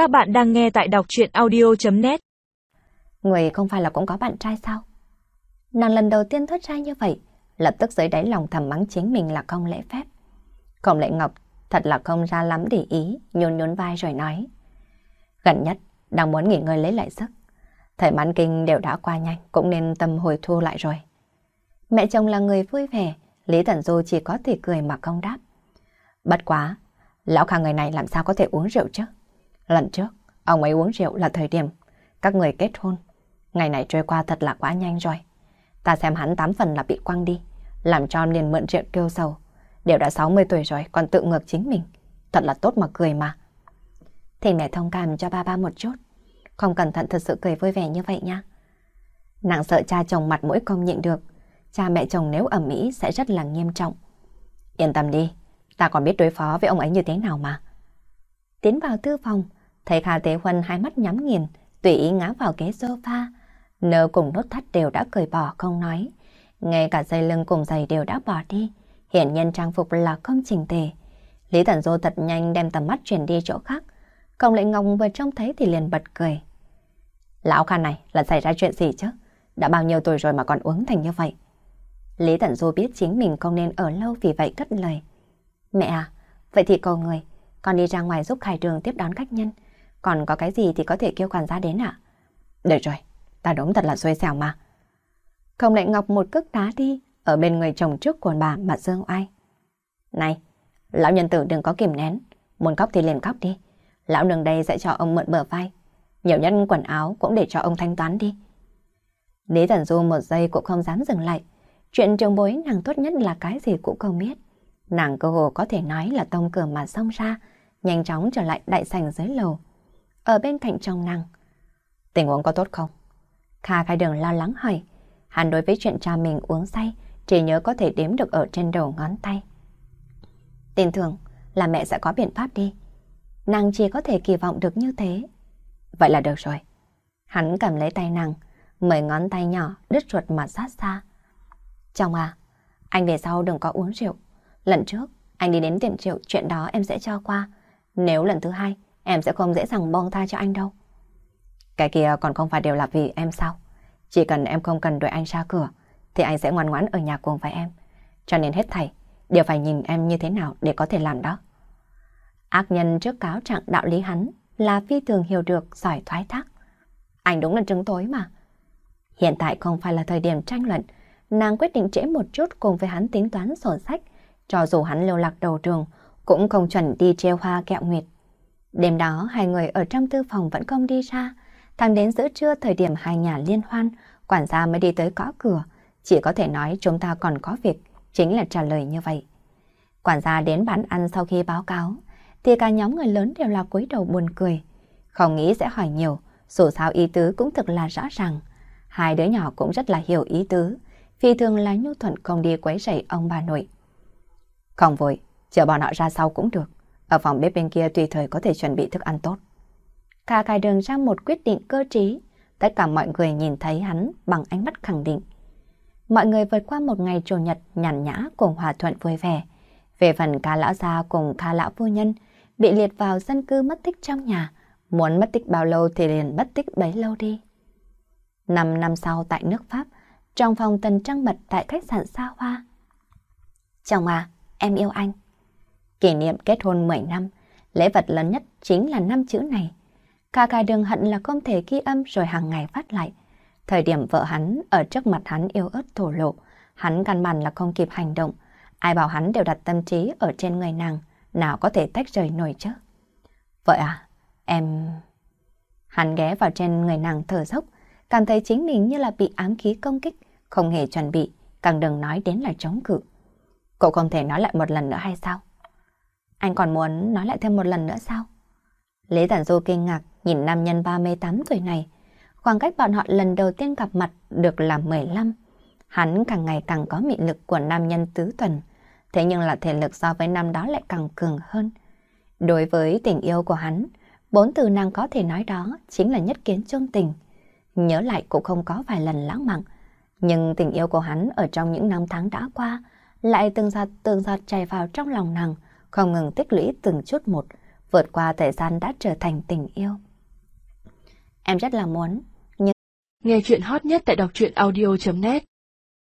Các bạn đang nghe tại đọc chuyện audio.net Người không phải là cũng có bạn trai sao? Nàng lần đầu tiên thoát ra như vậy, lập tức dưới đáy lòng thầm mắng chính mình là không lễ phép. Không lệ ngọc thật là không ra lắm để ý, nhún nhún vai rồi nói. Gần nhất, đang muốn nghỉ ngơi lấy lại sức. Thời mãn kinh đều đã qua nhanh, cũng nên tâm hồi thu lại rồi. Mẹ chồng là người vui vẻ, Lý Thần Du chỉ có thể cười mà không đáp. Bất quá, lão khang người này làm sao có thể uống rượu chứ? Lần trước, ông ấy uống rượu là thời điểm các người kết hôn. Ngày này trôi qua thật là quá nhanh rồi. Ta xem hắn tám phần là bị quăng đi, làm cho liền mượn rượu kêu sầu. Đều đã 60 tuổi rồi còn tự ngược chính mình. Thật là tốt mà cười mà. Thì mẹ thông cảm cho ba ba một chút. Không cẩn thận thật sự cười vui vẻ như vậy nha. Nàng sợ cha chồng mặt mũi không nhịn được. Cha mẹ chồng nếu ở Mỹ sẽ rất là nghiêm trọng. Yên tâm đi, ta còn biết đối phó với ông ấy như thế nào mà. Tiến vào thư phòng, thấy Kha Tế Huân hai mắt nhắm nghiền, tùy ý ngã vào ghế sofa. Nơ cùng nốt thắt đều đã cởi bỏ không nói. Ngay cả dây lưng cùng giày đều đã bỏ đi. Hiện nhân trang phục là không chỉnh tề. Lý Thần Dô thật nhanh đem tầm mắt chuyển đi chỗ khác. Công lệ ngọc vừa trông thấy thì liền bật cười. Lão Kha này là xảy ra chuyện gì chứ? Đã bao nhiêu tuổi rồi mà còn uống thành như vậy? Lý Thần Dô biết chính mình không nên ở lâu vì vậy cất lời. Mẹ à, vậy thì cầu người, con đi ra ngoài giúp Khải trường tiếp đón khách nhân. Còn có cái gì thì có thể kêu quản gia đến ạ? Được rồi, ta đúng thật là xuôi xẻo mà. Không lệ ngọc một cước đá đi, ở bên người chồng trước của bà mà dương oai. Này, lão nhân tử đừng có kìm nén, muốn khóc thì liền khóc đi. Lão nương đây sẽ cho ông mượn bờ vai. Nhiều nhân quần áo cũng để cho ông thanh toán đi. Lý Thần Du một giây cũng không dám dừng lại. Chuyện trường bối nàng tốt nhất là cái gì cũng không biết. Nàng cơ hồ có thể nói là tông cửa mà xông ra, nhanh chóng trở lại đại sảnh dưới lầu. Ở bên cạnh chồng nàng. Tình huống có tốt không? Kha khai đường lo lắng hỏi. Hắn đối với chuyện cha mình uống say, chỉ nhớ có thể đếm được ở trên đầu ngón tay. Tin tưởng là mẹ sẽ có biện pháp đi. Nàng chỉ có thể kỳ vọng được như thế. Vậy là được rồi. Hắn cầm lấy tay nàng, mười ngón tay nhỏ đứt ruột mà sát xa. Chồng à, anh về sau đừng có uống rượu. Lần trước, anh đi đến tiệm rượu, chuyện đó em sẽ cho qua. Nếu lần thứ hai, em sẽ không dễ dàng buông tha cho anh đâu. Cái kia còn không phải đều là vì em sao? Chỉ cần em không cần đuổi anh ra cửa, thì anh sẽ ngoan ngoãn ở nhà cùng với em. Cho nên hết thảy, đều phải nhìn em như thế nào để có thể làm đó. Ác nhân trước cáo trạng đạo lý hắn là phi thường hiểu được, giỏi thoái thác. Anh đúng là trứng tối mà. Hiện tại không phải là thời điểm tranh luận, nàng quyết định trễ một chút cùng với hắn tính toán sổ sách, cho dù hắn lưu lạc đầu trường, cũng không chuẩn đi treo hoa kẹo nguyệt. Đêm đó, hai người ở trong tư phòng vẫn không đi ra. Thẳng đến giữa trưa thời điểm hai nhà liên hoan, quản gia mới đi tới gõ cửa. Chỉ có thể nói chúng ta còn có việc, chính là trả lời như vậy. Quản gia đến bán ăn sau khi báo cáo, thì cả nhóm người lớn đều là cúi đầu buồn cười. Không nghĩ sẽ hỏi nhiều, dù sao ý tứ cũng thực là rõ ràng. Hai đứa nhỏ cũng rất là hiểu ý tứ, vì thường là nhu thuận không đi quấy rầy ông bà nội. Không vội, chờ bọn họ ra sau cũng được. Ở phòng bếp bên kia tùy thời có thể chuẩn bị thức ăn tốt. Kha cài đường ra một quyết định cơ trí. Tất cả mọi người nhìn thấy hắn bằng ánh mắt khẳng định. Mọi người vượt qua một ngày chủ nhật nhàn nhã cùng hòa thuận vui vẻ. Về phần ca lão gia cùng ca lão phu nhân bị liệt vào dân cư mất tích trong nhà. Muốn mất tích bao lâu thì liền mất tích bấy lâu đi. Năm năm sau tại nước Pháp, trong phòng tần trăng mật tại khách sạn xa hoa. Chồng à, em yêu anh. Kỷ niệm kết hôn 10 năm, lễ vật lớn nhất chính là năm chữ này. Cả cài đường hận là không thể ghi âm rồi hàng ngày phát lại. Thời điểm vợ hắn ở trước mặt hắn yêu ớt thổ lộ, hắn căn bản là không kịp hành động. Ai bảo hắn đều đặt tâm trí ở trên người nàng, nào có thể tách rời nổi chứ. Vợ à, em... Hắn ghé vào trên người nàng thở dốc, cảm thấy chính mình như là bị ám khí công kích, không hề chuẩn bị, càng đừng nói đến là chống cự. Cậu không thể nói lại một lần nữa hay sao? Anh còn muốn nói lại thêm một lần nữa sao? Lý Tản Du kinh ngạc nhìn nam nhân 38 tuổi này. Khoảng cách bọn họ lần đầu tiên gặp mặt được là 15. Hắn càng ngày càng có mị lực của nam nhân tứ tuần. Thế nhưng là thể lực so với năm đó lại càng cường hơn. Đối với tình yêu của hắn, bốn từ nàng có thể nói đó chính là nhất kiến trung tình. Nhớ lại cũng không có vài lần lãng mạn. Nhưng tình yêu của hắn ở trong những năm tháng đã qua lại từng giọt từng giọt chảy vào trong lòng nàng, không ngừng tích lũy từng chút một, vượt qua thời gian đã trở thành tình yêu. Em rất là muốn, nhưng... Nghe chuyện hot nhất tại đọc truyện audio.net